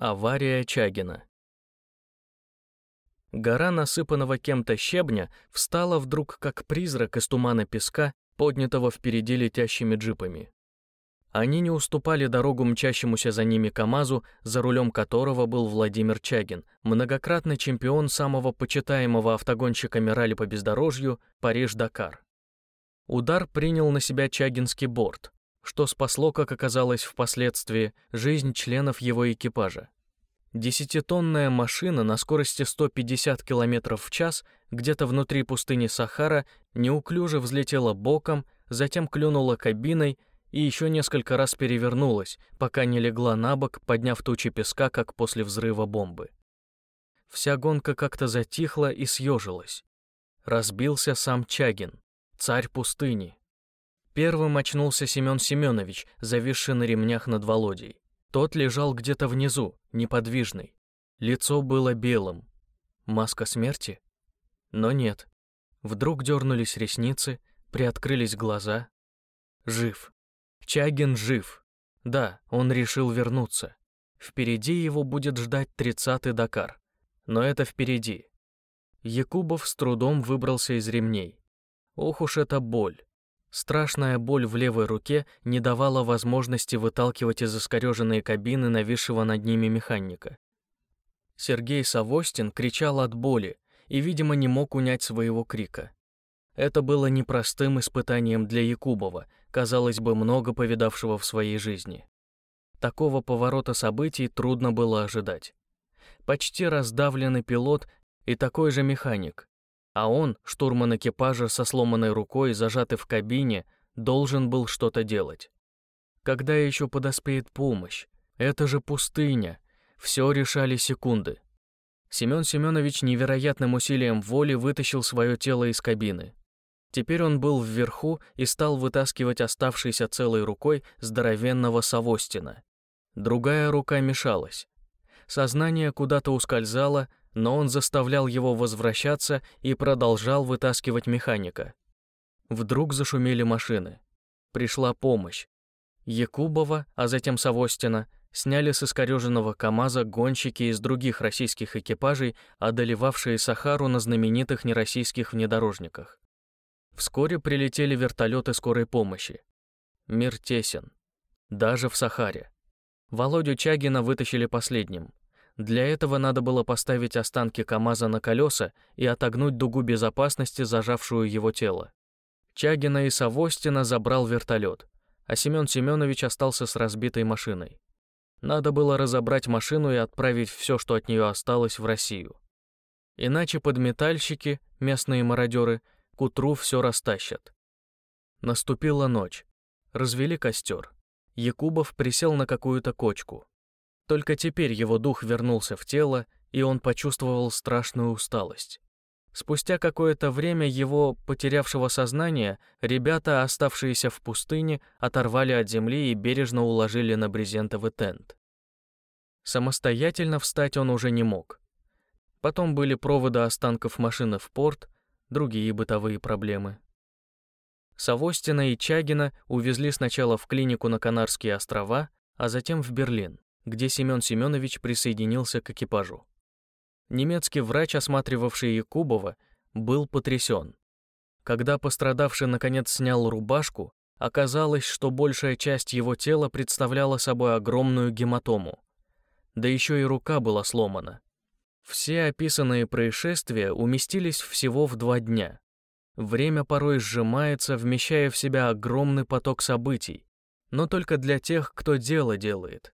Авария Чагина. Гора насыпанного кем-то щебня встала вдруг как призрак из тумана песка, поднятого впереди летящими джипами. Они не уступали дорогу мчащемуся за ними КАМАЗу, за рулем которого был Владимир Чагин, многократный чемпион самого почитаемого автогонщика ралли по бездорожью Париж-Дакар. Удар принял на себя Чагинский борт, что спасло, как оказалось впоследствии, жизнь членов его экипажа. Десятитонная машина на скорости 150 км в час где-то внутри пустыни Сахара неуклюже взлетела боком, затем клюнула кабиной и еще несколько раз перевернулась, пока не легла на бок, подняв тучи песка, как после взрыва бомбы. Вся гонка как-то затихла и съежилась. Разбился сам Чагин, царь пустыни, Первым очнулся Семен Семенович, зависший на ремнях над Володей. Тот лежал где-то внизу, неподвижный. Лицо было белым. Маска смерти? Но нет. Вдруг дернулись ресницы, приоткрылись глаза. Жив. Чагин жив. Да, он решил вернуться. Впереди его будет ждать тридцатый Дакар. Но это впереди. Якубов с трудом выбрался из ремней. Ох уж эта боль. Страшная боль в левой руке не давала возможности выталкивать из искореженной кабины нависшего над ними механика. Сергей Савостин кричал от боли и, видимо, не мог унять своего крика. Это было непростым испытанием для Якубова, казалось бы, много повидавшего в своей жизни. Такого поворота событий трудно было ожидать. Почти раздавленный пилот и такой же механик, а он, штурман экипажа со сломанной рукой, зажатый в кабине, должен был что-то делать. Когда еще подоспеет помощь? Это же пустыня. Все решали секунды. Семен Семенович невероятным усилием воли вытащил свое тело из кабины. Теперь он был вверху и стал вытаскивать оставшейся целой рукой здоровенного Савостина. Другая рука мешалась. Сознание куда-то ускользало, но он заставлял его возвращаться и продолжал вытаскивать механика. Вдруг зашумели машины. Пришла помощь. Якубова, а затем Савостина, сняли с искореженного КАМАЗа гонщики из других российских экипажей, одолевавшие Сахару на знаменитых нероссийских внедорожниках. Вскоре прилетели вертолеты скорой помощи. Мир тесен. Даже в Сахаре. Володю Чагина вытащили последним. Для этого надо было поставить останки КамАЗа на колеса и отогнуть дугу безопасности, зажавшую его тело. Чагина и Савостина забрал вертолет, а Семен Семенович остался с разбитой машиной. Надо было разобрать машину и отправить все, что от нее осталось, в Россию. Иначе подметальщики, местные мародеры, к утру все растащат. Наступила ночь. Развели костер. Якубов присел на какую-то кочку. Только теперь его дух вернулся в тело, и он почувствовал страшную усталость. Спустя какое-то время его, потерявшего сознание, ребята, оставшиеся в пустыне, оторвали от земли и бережно уложили на брезентовый тент. Самостоятельно встать он уже не мог. Потом были проводы останков машины в порт, другие бытовые проблемы. Савостина и Чагина увезли сначала в клинику на Канарские острова, а затем в Берлин где Семен Семенович присоединился к экипажу. Немецкий врач, осматривавший Якубова, был потрясен. Когда пострадавший наконец снял рубашку, оказалось, что большая часть его тела представляла собой огромную гематому. Да еще и рука была сломана. Все описанные происшествия уместились всего в два дня. Время порой сжимается, вмещая в себя огромный поток событий, но только для тех, кто дело делает.